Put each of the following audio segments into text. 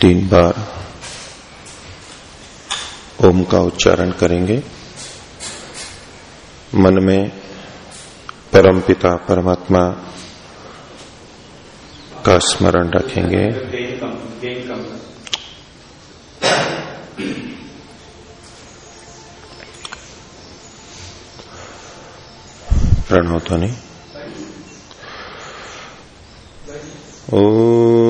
तीन बार ओम का उच्चारण करेंगे। मन में परम पिता, परमात्मा का स्मरण रखेंगे। प्रणव ध्वनि। ओ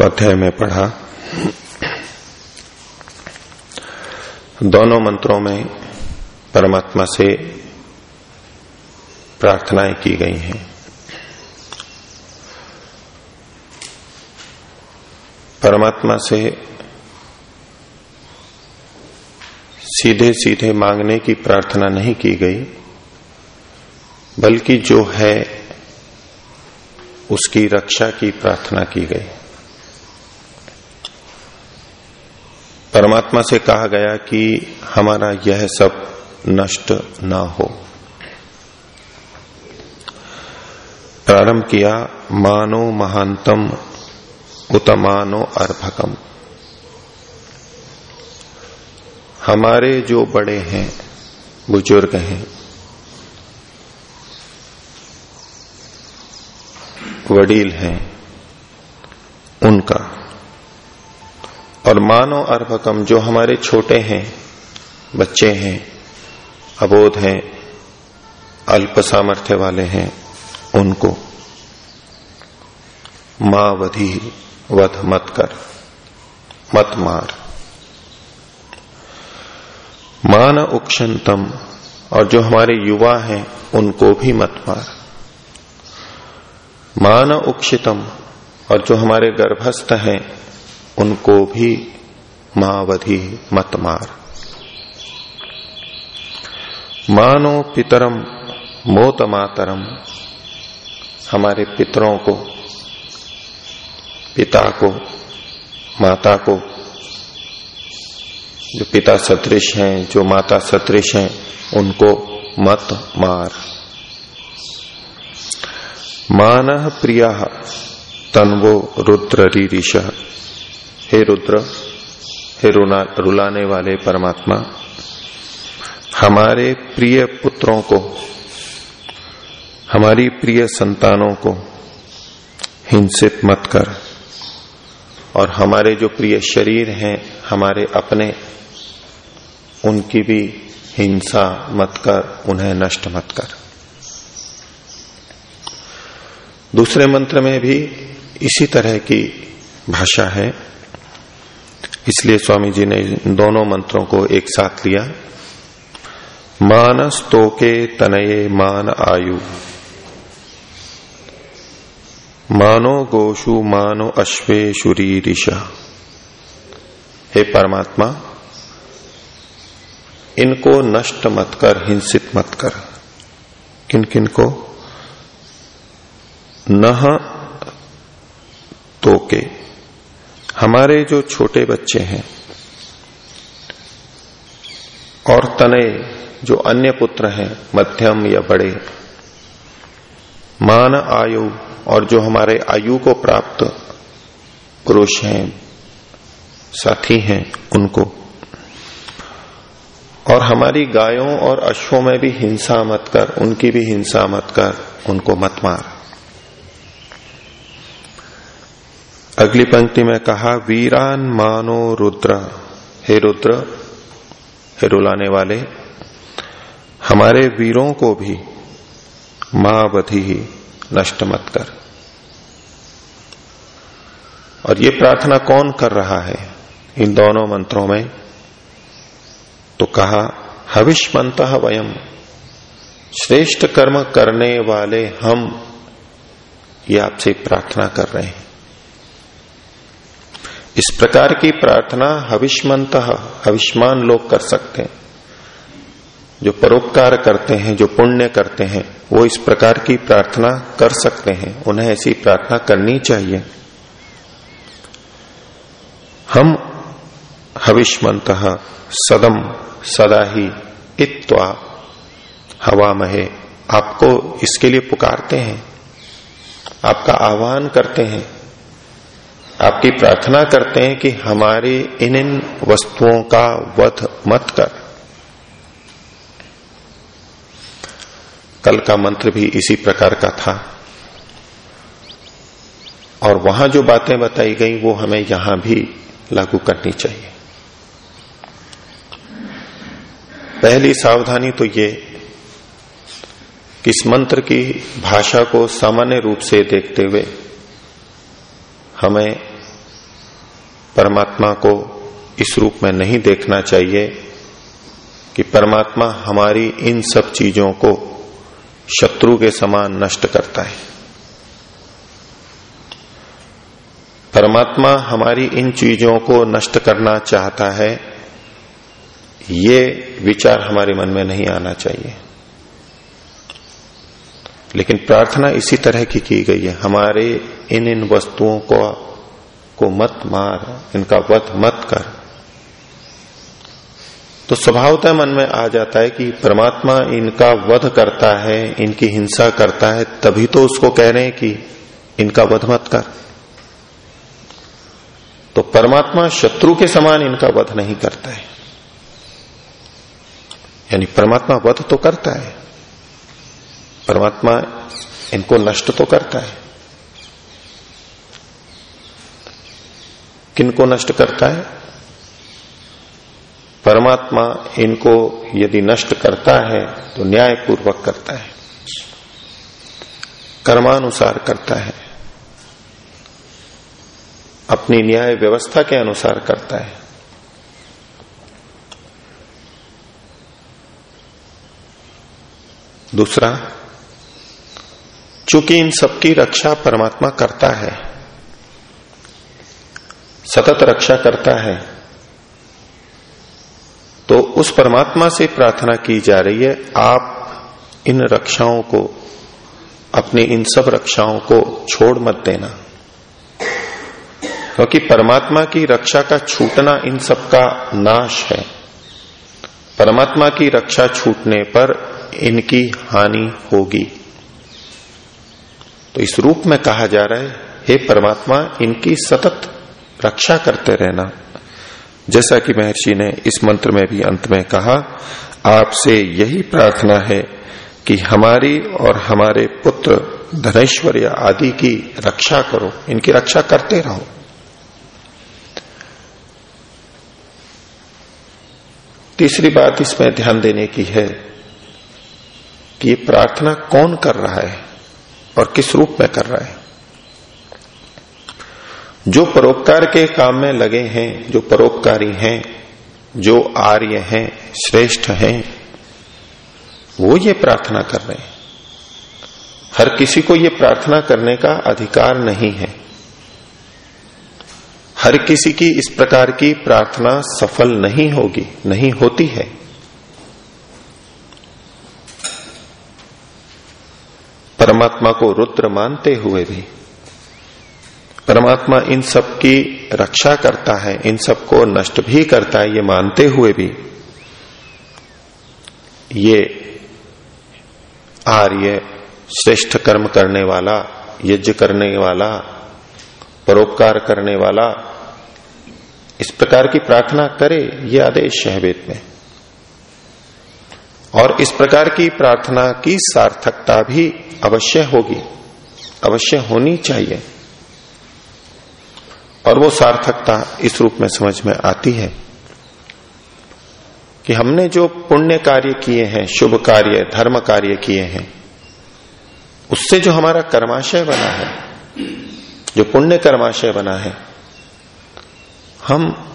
स्वाध्याय में पढ़ा। दोनों मंत्रों में परमात्मा से प्रार्थनाएँ की गई हैं। परमात्मा से सीधे सीधे मांगने की प्रार्थना नहीं की गई, बल्कि जो है, उसकी रक्षा की प्रार्थना की गई। परमात्मा से कहा गया कि हमारा यह सब नष्ट ना हो। प्रारंभ किया, मानो महानतम उतमानो अर्भकम। हमारे जो बड़े हैं, बुज़ुर्ग हैं, वडील हैं, उनका और मानो अर्भकम, जो हमारे छोटे हैं, बच्चे हैं, अबोध हैं, अल्प सामर्थ्य वाले हैं, उनको माँ वधि वध मत कर, मत मार। मान उक्षंतम और जो हमारे युवा हैं, उनको भी मत मार। मान उक्षितम, और जो हमारे गर्भस्थ हैं उनको भी मावधि मत मार। मानो पितरम मोत मातरम हमारे पितरों को, पिता को, माता को, जो पिता सदृश हैं, जो माता सदृश हैं, उनको मत मार। मान प्रिय, तनवो रुद्र रीरिश हे रुद्र, हे रुलाने वाले परमात्मा, हमारे प्रिय पुत्रों को, हमारी प्रिय संतानों को हिंसित मत कर और हमारे जो प्रिय शरीर हैं, हमारे अपने, उनकी भी हिंसा मत कर, उन्हें नष्ट मत कर। दूसरे मंत्र में भी इसी तरह की भाषा है। इसलिए स्वामी जी ने दोनों मंत्रों को एक साथ लिया। मानस तोके तनये मान आयु। मानो गोशु मानो अश्वे शुरी ऋषा हे परमात्मा, इनको नष्ट मत कर, हिंसित मत कर। किन किन को? न तो के हमारे जो छोटे बच्चे हैं और तने जो अन्य पुत्र हैं, मध्यम या बड़े, मान, आयु और जो हमारे आयु को प्राप्त पुरुष हैं, साथी हैं उनको। और हमारी गायों और अश्वों में भी हिंसा मत कर, उनकी भी हिंसा मत कर, उनको मत मार। अगली पंक्ति में कहा, वीरान मानो रुद्र। हे रुद्र, हे रुलाने वाले, हमारे वीरों को भी माँ बधी ही नष्ट मत कर। और ये प्रार्थना कौन कर रहा है इन दोनों मंत्रों में? तो कहा हविष्मंत वयम श्रेष्ठ कर्म करने वाले हम ये आपसे प्रार्थना कर रहे हैं। इस प्रकार की प्रार्थना हविष्मंत, हविष्मान लोग कर सकते हैं। जो परोपकार करते हैं, जो पुण्य करते हैं, वो इस प्रकार की प्रार्थना कर सकते हैं। उन्हें ऐसी प्रार्थना करनी चाहिए। हम हविष्मत सदम सदा ही इत्वा हवा महे आपको इसके लिए पुकारते हैं। आपका आह्वान करते हैं। आपकी प्रार्थना करते हैं कि हमारे इन इन वस्तुओं का वध मत कर। कल का मंत्र भी इसी प्रकार का था। और वहाँ जो बातें बताई गई, वो हमें यहाँ भी लागू करनी चाहिए। पहली सावधानी तो ये, कि इस मंत्र की भाषा को सामान्य रूप से देखते हुए हमें परमात्मा को इस रूप में नहीं देखना चाहिए कि परमात्मा हमारी इन सब चीज़ों को शत्रु के समान नष्ट करता है। परमात्मा हमारी इन चीज़ों को नष्ट करना चाहता है, ये विचार हमारे मन में नहीं आना चाहिए। लेकिन प्रार्थना इसी तरह की की गई है, हमारे इन इन वस्तुओं को को मत मार, इनका वध मत कर। तो स्वभावतः मन में आ जाता है कि परमात्मा इनका वध करता है, इनकी हिंसा करता है, तभी तो उसको कह रहे हैं कि इनका वध मत कर। तो परमात्मा शत्रु के समान इनका वध नहीं करता है। यानी परमात्मा वध तो करता है, परमात्मा इनको नष्ट तो करता है। किनको नष्ट करता है? परमात्मा इनको यदि नष्ट करता है तो न्यायपूर्वक करता है। कर्मानुसार करता है। अपनी न्याय व्यवस्था के अनुसार करता है। दूसरा, चूँकि इन सबकी रक्षा परमात्मा करता है सतत रक्षा करता है। तो उस परमात्मा से प्रार्थना की जा रही है, आप इन रक्षाओं को, अपनी इन सब रक्षाओं को छोड़ मत देना। क्योंकि तो परमात्मा की रक्षा का छूटना इन सब का नाश है। परमात्मा की रक्षा छूटने पर इनकी हानि होगी। तो इस रूप में कहा जा रहा है, हे परमात्मा, इनकी सतत रक्षा करते रहना। जैसा कि महर्षि ने इस मंत्र में भी अंत में कहा, आपसे यही प्रार्थना है कि हमारी और हमारे पुत्र धनेश्वर्य आदि की रक्षा करो, इनकी रक्षा करते रहो। तीसरी बात इसमें ध्यान देने की है कि ये प्रार्थना कौन कर रहा है और किस रूप में कर रहा है। जो परोपकार के काम में लगे हैं, जो परोपकारी हैं, जो आर्य हैं, श्रेष्ठ हैं, वो ये प्रार्थना कर रहे हैं। हर किसी को ये प्रार्थना करने का अधिकार नहीं है। हर किसी की इस प्रकार की प्रार्थना सफल नहीं होगी, नहीं होती है। परमात्मा को रुद्र मानते हुए भी परमात्मा इन सब की रक्षा करता है, इन सबको नष्ट भी करता है, ये मानते हुए भी ये आर्य श्रेष्ठ कर्म करने वाला, यज्ञ करने वाला, परोपकार करने वाला, इस प्रकार की प्रार्थना करे, ये आदेश है में। और इस प्रकार की प्रार्थना की सार्थकता भी अवश्य होगी, अवश्य होनी चाहिए। और वो सार्थकता इस रूप में समझ में आती है कि हमने जो पुण्य कार्य किए हैं, शुभ कार्य, धर्म कार्य किए हैं, उससे जो हमारा कर्माशय बना है, जो पुण्य कर्माशय बना है, हम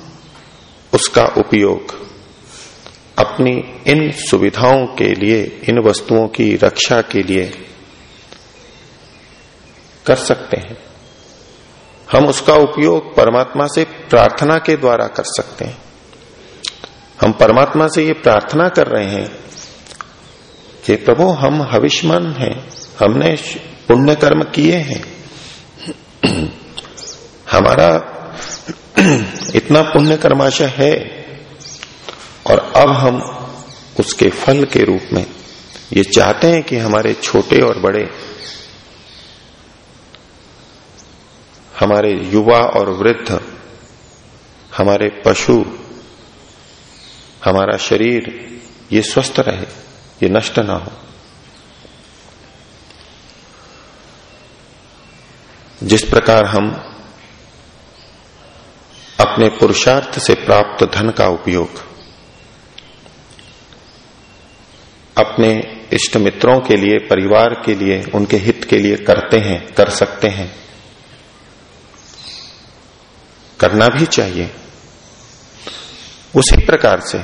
उसका उपयोग अपनी इन सुविधाओं के लिए, इन वस्तुओं की रक्षा के लिए कर सकते हैं। हम उसका उपयोग परमात्मा से प्रार्थना के द्वारा कर सकते हैं। हम परमात्मा से ये प्रार्थना कर रहे हैं कि प्रभु, हम हविष्मान हैं, हमने पुण्य कर्म किए हैं। हमारा इतना पुण्य कर्माशय है और अब हम उसके फल के रूप में ये चाहते हैं कि हमारे छोटे और बड़े हमारे युवा और वृद्ध, हमारे पशु, हमारा शरीर, ये स्वस्थ रहे, ये नष्ट ना हो। जिस प्रकार हम अपने पुरुषार्थ से प्राप्त धन का उपयोग, अपने इष्ट मित्रों के लिए, परिवार के लिए, उनके हित के लिए करते हैं, कर सकते हैं करना भी चाहिए। उसी प्रकार से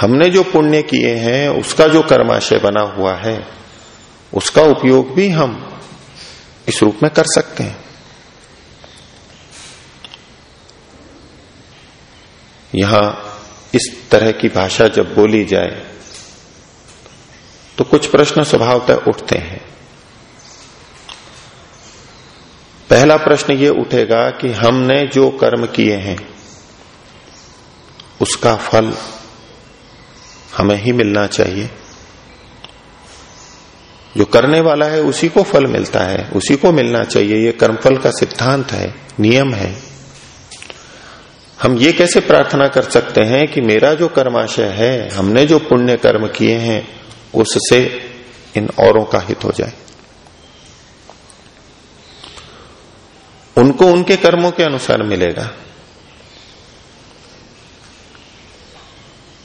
हमने जो पुण्य किए हैं, उसका जो कर्माशय बना हुआ है, उसका उपयोग भी हम इस रूप में कर सकते हैं। यहाँ इस तरह की भाषा जब बोली जाए तो कुछ प्रश्न स्वभावतः उठते हैं। पहला प्रश्न ये उठेगा कि हमने जो कर्म किए हैं, उसका फल हमें ही मिलना चाहिए। जो करने वाला है, उसी को फल मिलता है, उसी को मिलना चाहिए। ये कर्मफल का सिद्धांत है, नियम है। हम ये कैसे प्रार्थना कर सकते हैं कि मेरा जो कर्माशय है, हमने जो पुण्य कर्म किए हैं, उससे इन औरों का हित हो जाए? उनको उनके कर्मों के अनुसार मिलेगा।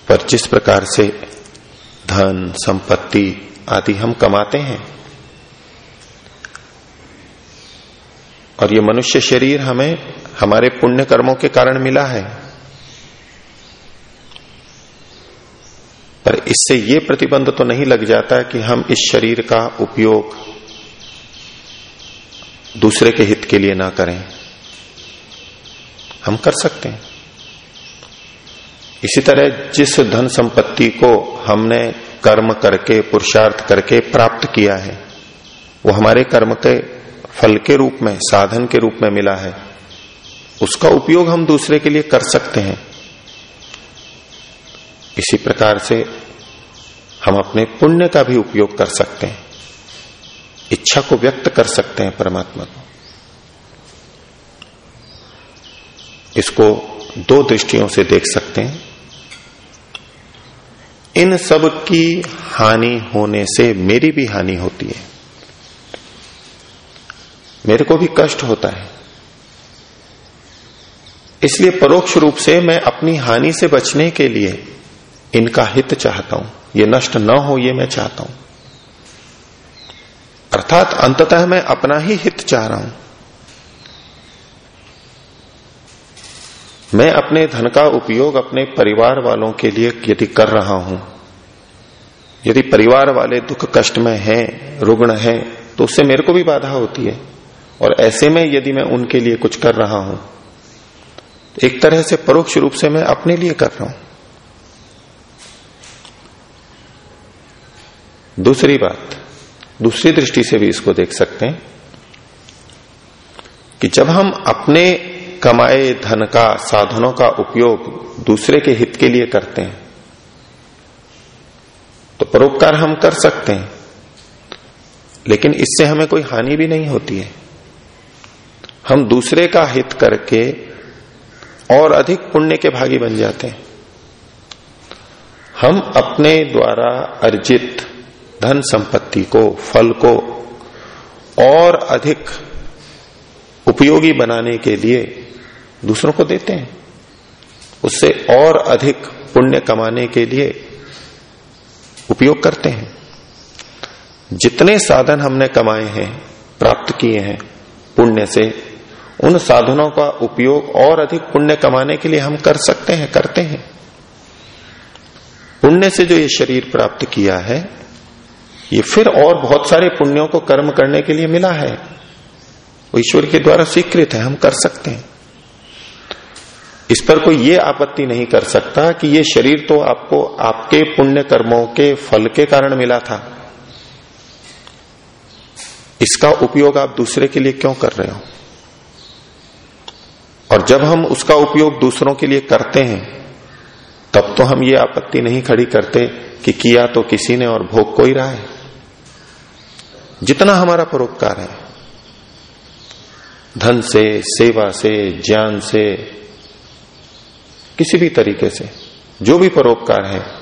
पर जिस प्रकार से धन, संपत्ति आदि हम कमाते हैं, और ये मनुष्य शरीर हमें, हमारे पुण्य कर्मों के कारण मिला है, पर इससे ये प्रतिबंध तो नहीं लग जाता कि हम इस शरीर का उपयोग दूसरे के हित के लिए ना करें। हम कर सकते हैं। इसी तरह जिस धन संपत्ति को हमने कर्म करके, पुरुषार्थ करके प्राप्त किया है, वो हमारे कर्म के फल के रूप में, साधन के रूप में मिला है। उसका उपयोग हम दूसरे के लिए कर सकते हैं। इसी प्रकार से हम अपने पुण्य का भी उपयोग कर सकते हैं। इच्छा को व्यक्त कर सकते हैं परमात्मा को। इसको दो दृष्टियों से देख सकते हैं। इन सब की हानि होने से मेरी भी हानि होती है। मेरे को भी कष्ट होता है। इसलिए परोक्ष रूप से मैं अपनी हानि से बचने के लिए इनका हित चाहता हूँ। ये नष्ट न हो, ये मैं चाहता हूँ। अर्थात अंततः मैं अपना ही हित चाह रहा हूँ। मैं अपने धन का उपयोग अपने परिवार वालों के लिए यदि कर रहा हूँ, यदि परिवार वाले दुख कष्ट में हैं, रुग्ण हैं तो उससे मेरे को भी बाधा होती है। और ऐसे में यदि मैं उनके लिए कुछ कर रहा हूँ, एक तरह से परोक्ष रूप से मैं अपने लिए कर रहा हूँ। दूसरी बात दूसरी दृष्टि से भी इसको देख सकते हैं कि जब हम अपने कमाए धन का, साधनों का उपयोग दूसरे के हित के लिए करते हैं तो परोपकार हम कर सकते हैं, लेकिन इससे हमें कोई हानि भी नहीं होती है। हम दूसरे का हित करके और अधिक पुण्य के भागी बन जाते हैं। हम अपने द्वारा अर्जित धन संपत्ति को, फल को और अधिक उपयोगी बनाने के लिए दूसरों को देते हैं। उससे और अधिक पुण्य कमाने के लिए उपयोग करते हैं। जितने साधन हमने कमाए हैं, प्राप्त किए हैं पुण्य से, उन साधनों का उपयोग और अधिक पुण्य कमाने के लिए हम कर सकते हैं, करते हैं। पुण्य से जो ये शरीर प्राप्त किया है ये फिर और बहुत सारे पुण्यों को कर्म करने के लिए मिला है। वो ईश्वर के द्वारा स्वीकृत है, हम कर सकते हैं। इस पर कोई ये आपत्ति नहीं कर सकता कि ये शरीर तो आपको आपके पुण्य कर्मों के फल के कारण मिला था। इसका उपयोग आप दूसरे के लिए क्यों कर रहे हो? और जब हम उसका उपयोग दूसरों के लिए करते हैं, तब तो हम ये आपत्ति नहीं खड़ी करते कि किया तो किसी ने और भोग कोई रहा है। जितना हमारा परोपकार है। धन से, सेवा से, ज्ञान से, किसी भी तरीके से, जो भी परोपकार है,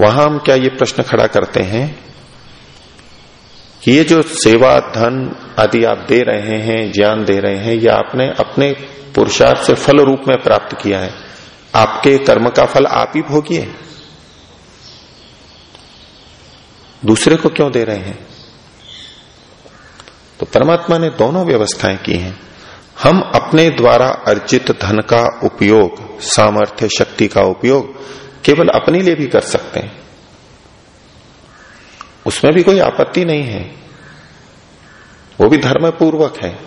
वहाँ हम क्या ये प्रश्न खड़ा करते हैं कि ये जो सेवा, धन आदि आप दे रहे हैं, ज्ञान दे रहे हैं, या आपने अपने पुरुषार्थ से फल रूप में प्राप्त किया है। आपके कर्म का फल आप ही भोगिए। दूसरे को क्यों दे रहे हैं? तो परमात्मा ने दोनों व्यवस्थाएँ की हैं। हम अपने द्वारा अर्जित धन का उपयोग, सामर्थ्य, शक्ति का उपयोग केवल अपने लिए भी कर सकते हैं। उसमें भी कोई आपत्ति नहीं है। वो भी धर्म पूर्वक है।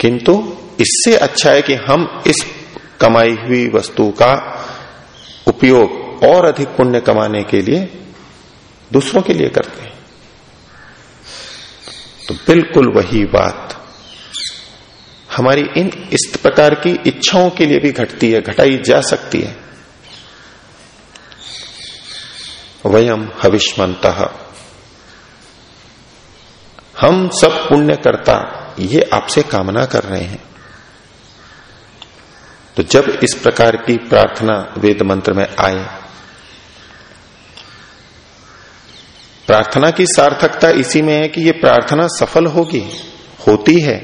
किंतु इससे अच्छा है कि हम इस कमाई हुई वस्तु का उपयोग और अधिक पुण्य कमाने के लिए दूसरों के लिए करते हैं। तो बिल्कुल वही बात। हमारी इन इस प्रकार की इच्छाओं के लिए भी घटती है, घटाई जा सकती है। वयम हविष्मंत हम सब पुण्य करता ये आपसे कामना कर रहे हैं। तो जब इस प्रकार की प्रार्थना वेद मंत्र में आए प्रार्थना की सार्थकता इसी में है कि ये प्रार्थना सफल होगी, होती है।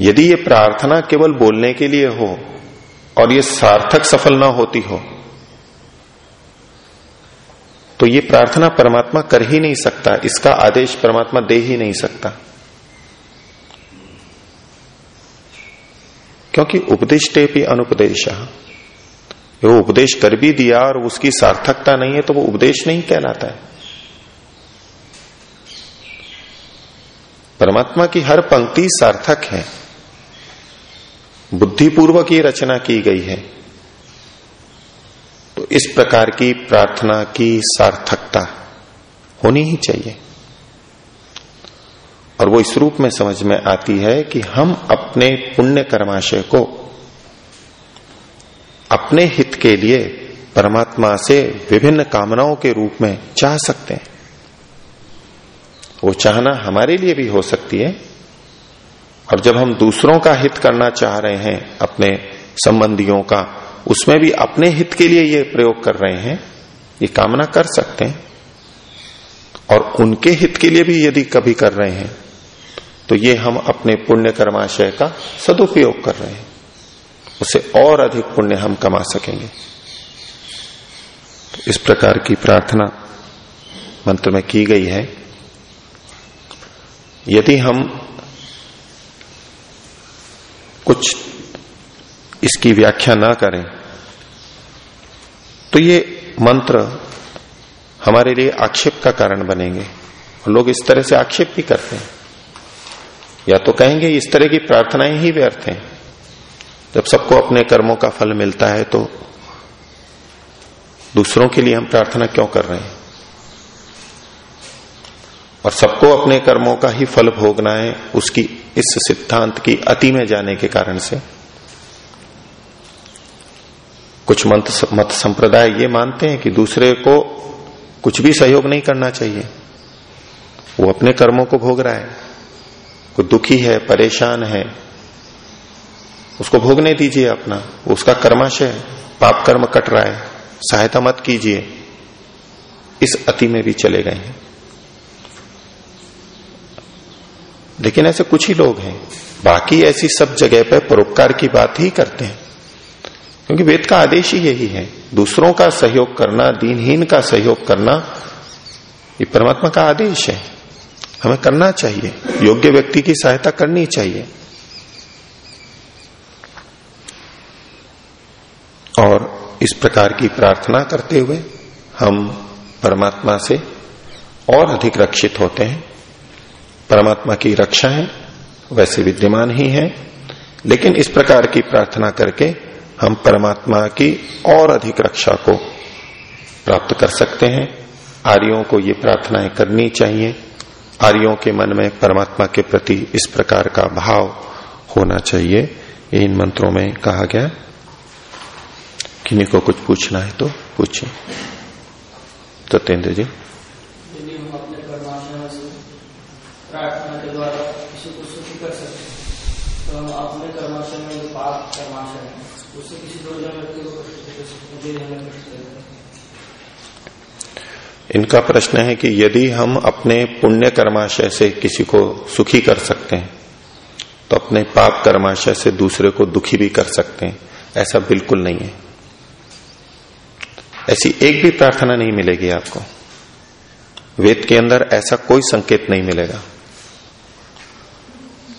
यदि ये प्रार्थना केवल बोलने के लिए हो और ये सार्थक सफल ना होती हो तो ये प्रार्थना परमात्मा कर ही नहीं सकता, इसका आदेश परमात्मा दे ही नहीं सकता। क्योंकि उपदिष्टे भी अनुपदेश। वो उपदेश कर भी दिया और उसकी सार्थकता नहीं है तो वो उपदेश नहीं कहलाता है। परमात्मा की हर पंक्ति सार्थक है। बुद्धिपूर्वक ये रचना की गई है। तो इस प्रकार की प्रार्थना की सार्थकता होनी ही चाहिए। और वो इस रूप में समझ में आती है कि हम अपने पुण्य कर्माशय को अपने हित के लिए परमात्मा से विभिन्न कामनाओं के रूप में चाह सकते हैं। वो चाहना हमारे लिए भी हो सकती है। और जब हम दूसरों का हित करना चाह रहे हैं, अपने संबंधियों का, उसमें भी अपने हित के लिए ये प्रयोग कर रहे हैं, ये कामना कर सकते हैं। और उनके हित के लिए भी यदि कभी कर रहे हैं तो ये हम अपने पुण्य कर्माशय का सदुपयोग कर रहे हैं। उससे और अधिक पुण्य हम कमा सकेंगे। तो इस प्रकार की प्रार्थना मंत्र में की गई है। यदि हम कुछ इसकी व्याख्या ना करें तो ये मंत्र हमारे लिए आक्षेप का कारण बनेंगे। और लोग इस तरह से आक्षेप भी करते हैं। या तो कहेंगे इस तरह की प्रार्थनाएँ ही व्यर्थ हैं। जब सबको अपने कर्मों का फल मिलता है तो दूसरों के लिए हम प्रार्थना क्यों कर रहे हैं? और सबको अपने कर्मों का ही फल भोगना है, उसकी इस सिद्धांत की अति में जाने के कारण से। कुछ मत मत संप्रदाय ये मानते हैं कि दूसरे को कुछ भी सहयोग नहीं करना चाहिए। वो अपने कर्मों को भोग रहा है। कोई दुखी है, परेशान है। उसको भोगने दीजिए अपना। उसका कर्माशय पाप कर्म कट रहा है। सहायता मत कीजिए। इस अति में भी चले गए हैं। लेकिन ऐसे कुछ ही लोग हैं। बाकी ऐसी सब जगह पर परोपकार की बात ही करते हैं। क्योंकि वेद का आदेश ही यही है। दूसरों का सहयोग करना, दीनहीन का सहयोग करना, ये परमात्मा का आदेश है। हमें करना चाहिए। योग्य व्यक्ति की सहायता करनी चाहिए। और इस प्रकार की प्रार्थना करते हुए हम परमात्मा से और अधिक रक्षित होते हैं। परमात्मा की रक्षा है, वैसे विद्यमान ही है, लेकिन इस प्रकार की प्रार्थना करके हम परमात्मा की और अधिक रक्षा को प्राप्त कर सकते हैं। आर्यों को ये प्रार्थनाएँ करनी चाहिए। आर्यों के मन में परमात्मा के प्रति इस प्रकार का भाव होना चाहिए। इन मंत्रों में कहा गया किन्हीं को कुछ पूछना है तो पूछिए। सत्येंद्र जी। यदि हम अपने परमात्मा से प्रार्थना के द्वारा किसी को सुखी कर सकते तो हम अपने कर्माशय में जो पाप कर्माशय है उससे किसी दुर्जन व्यक्ति को कष्ट दे सकते हमें कष्ट दे इनका प्रश्न है कि यदि हम अपने पुण्य कर्माशय से किसी को सुखी कर सकते हैं तो अपने पाप कर्माशय से दूसरे को दुखी भी कर सकते हैं ऐसा बिल्कुल नहीं है। ऐसी एक भी प्रार्थना नहीं मिलेगी आपको। वेद के अंदर ऐसा कोई संकेत नहीं मिलेगा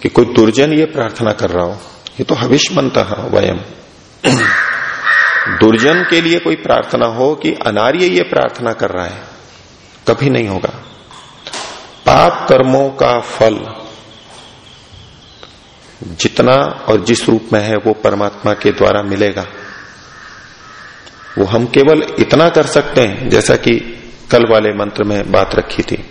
कि कोई दुर्जन ये प्रार्थना कर रहा हो। ये तो हविष बनता है वयम। दुर्जन के लिए कोई प्रार्थना हो कि अनार्य ये प्रार्थना कर रहा है, कभी नहीं होगा। पाप कर्मों का फल जितना और जिस रूप में है वो परमात्मा के द्वारा मिलेगा। वो हम केवल इतना कर सकते हैं, जैसा कि कल वाले मंत्र में बात रखी थी,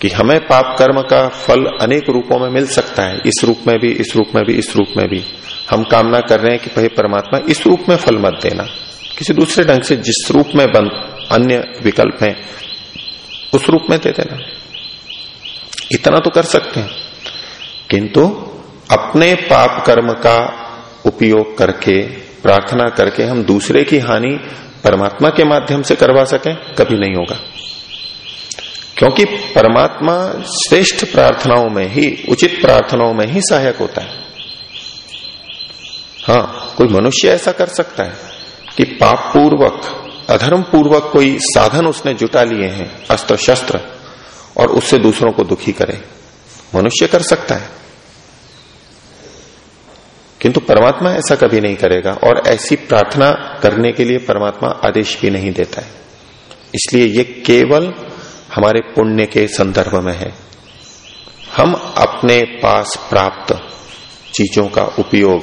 कि हमें पाप कर्म का फल अनेक रूपों में मिल सकता है, इस रूप में भी, इस रूप में भी, इस रूप में भी। हम कामना कर रहे हैं कि भाई परमात्मा, इस रूप में फल मत देना। किसी दूसरे ढंग से जिस रूप में बन, अन्य विकल्प है, उस रूप में दे देना। इतना तो कर सकते हैं। किंतु अपने पाप कर्म का उपयोग करके प्रार्थना करके हम दूसरे की हानि परमात्मा के माध्यम से करवा सकें, कभी नहीं होगा। क्योंकि परमात्मा श्रेष्ठ प्रार्थनाओं में ही, उचित प्रार्थनाओं में ही सहायक होता है। हाँ कोई मनुष्य ऐसा कर सकता है कि पाप पूर्वक अधर्म पूर्वक कोई साधन उसने जुटा लिए हैं अस्त्र शस्त्र और उससे दूसरों को दुखी करे। मनुष्य कर सकता है। किंतु परमात्मा ऐसा कभी नहीं करेगा और ऐसी प्रार्थना करने के लिए परमात्मा आदेश भी नहीं देता है। इसलिए ये केवल हमारे पुण्य के संदर्भ में है। हम अपने पास प्राप्त चीज़ों का उपयोग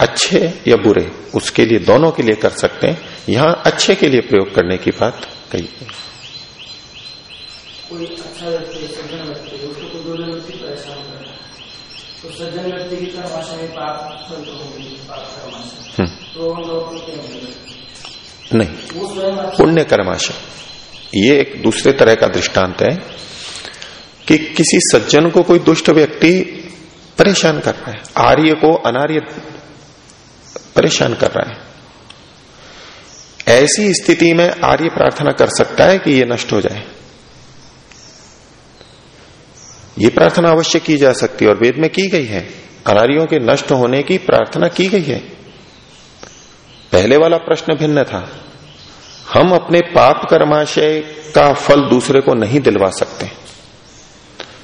अच्छे या बुरे, उसके लिए, दोनों के लिए कर सकते हैं। यहाँ अच्छे के लिए प्रयोग करने की बात कही कोई अच्छा व्यक्ति सज्जन व्यक्ति उसको कोई दुर्जन व्यक्ति परेशान कर रहा है तो सज्जन व्यक्ति की होगी तो हम लोग क्या मिलेगा नहीं। पुण्य कर्माशय। ये एक दूसरे तरह का दृष्टांत है कि किसी सज्जन को कोई दुष्ट व्यक्ति परेशान कर रहा है। आर्य को अनार्य परेशान कर रहा है। ऐसी स्थिति में आर्य प्रार्थना कर सकता है कि ये नष्ट हो जाए। ये प्रार्थना अवश्य की जा सकती है और वेद में की गई है। अनारियों के नष्ट होने की प्रार्थना की गई है। पहले वाला प्रश्न भिन्न था। हम अपने पाप कर्माशय का फल दूसरे को नहीं दिलवा सकते।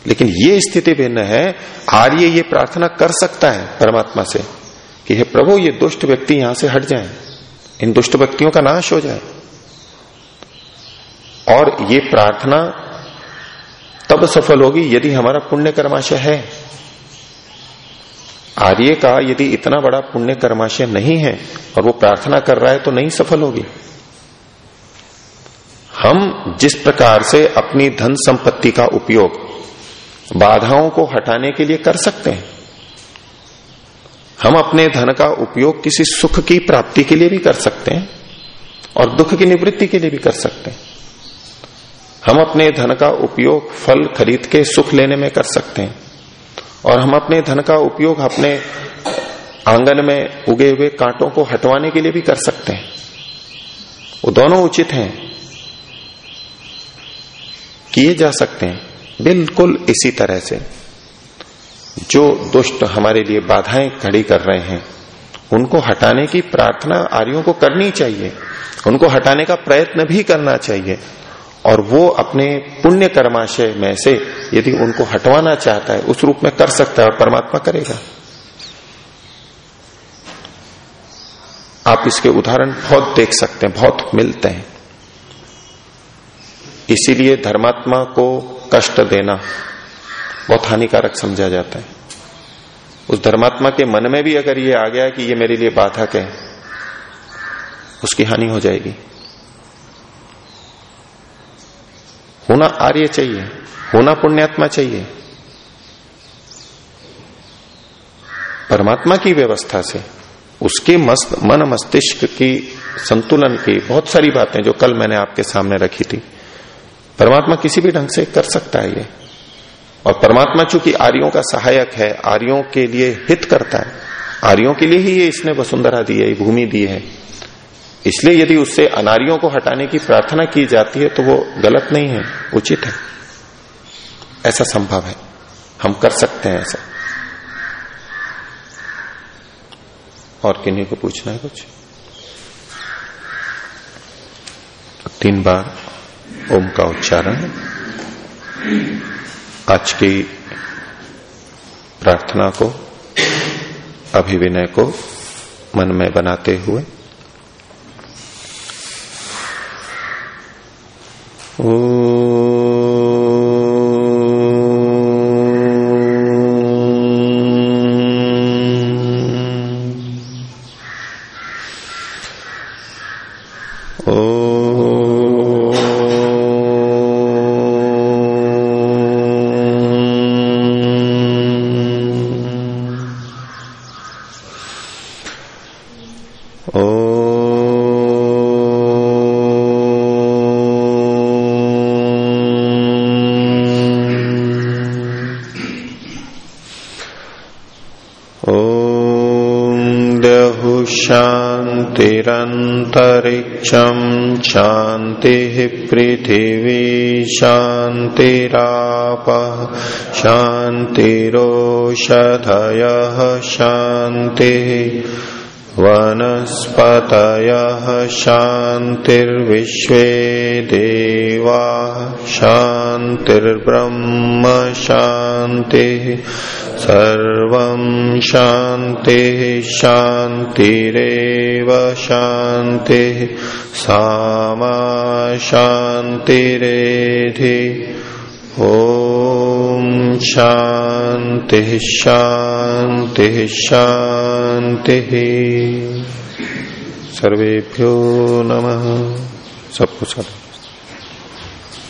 लेकिन ये स्थिति भिन्न है। आर्य ये प्रार्थना कर सकता है परमात्मा से कि हे प्रभु, ये दुष्ट व्यक्ति यहाँ से हट जाए। इन दुष्ट व्यक्तियों का नाश हो जाए। और ये प्रार्थना तब सफल होगी यदि हमारा पुण्य कर्माशय है। आर्य का यदि इतना बड़ा पुण्य कर्माशय नहीं है और वो प्रार्थना कर रहा है तो नहीं सफल होगी। हम जिस प्रकार से अपनी धन संपत्ति का उपयोग बाधाओं को हटाने के लिए कर सकते हैं, हम अपने धन का उपयोग किसी सुख की प्राप्ति के लिए भी कर सकते हैं और दुख की निवृत्ति के लिए भी कर सकते हैं। हम अपने धन का उपयोग फल खरीद के सुख लेने में कर सकते हैं। और हम अपने धन का उपयोग अपने आँगन में उगे हुए कांटों को हटवाने के लिए भी कर सकते हैं। वो दोनों उचित हैं। किए जा सकते हैं। बिल्कुल इसी तरह से। जो दुष्ट हमारे लिए बाधाएँ खड़ी कर रहे हैं, उनको हटाने की प्रार्थना आर्यों को करनी चाहिए। उनको हटाने का प्रयत्न भी करना चाहिए। और वो अपने पुण्य कर्माशय में से यदि उनको हटवाना चाहता है, उस रूप में कर सकता है और परमात्मा करेगा। आप इसके उदाहरण बहुत देख सकते हैं, बहुत मिलते हैं। इसीलिए धर्मात्मा को कष्ट देना बहुत हानिकारक समझा जाता है। उस धर्मात्मा के मन में भी अगर ये आ गया कि ये मेरे लिए बाधक है, उसकी हानि हो जाएगी। होना आर्य चाहिए, होना पुण्यात्मा चाहिए। परमात्मा की व्यवस्था से, उसके मस्त, मन मस्तिष्क की संतुलन की बहुत सारी बातें जो कल मैंने आपके सामने रखी थी। परमात्मा किसी भी ढंग से कर सकता है ये। और परमात्मा चूँकि आर्यों का सहायक है, आर्यों के लिए हित करता है, आर्यों के लिए ही ये इसने वसुंधरा दी है भूमि दी है। इसलिए यदि उससे अनारियों को हटाने की प्रार्थना की जाती है तो वो गलत नहीं है, उचित है। ऐसा संभव है। हम कर सकते हैं ऐसा। और किन्हीं को पूछना है कुछ? तीन बार ओम का उच्चारण। आज की प्रार्थना को, अभिविनय को मन में बनाते हुए ओ शांतिरंतरिक्षम शांति पृथिवी शांतिराप शांतिरोषधय शांति वनस्पतयः शान्तिर्विश्वे देवा शान्तिर्ब्रह्म शान्तिः सर्वं शान्तिः शान्तिरेव शान्तिः सामा शान्तिरेधि ॐ शांति शांति शान्तिः सर्वेभ्यो नमः। साधु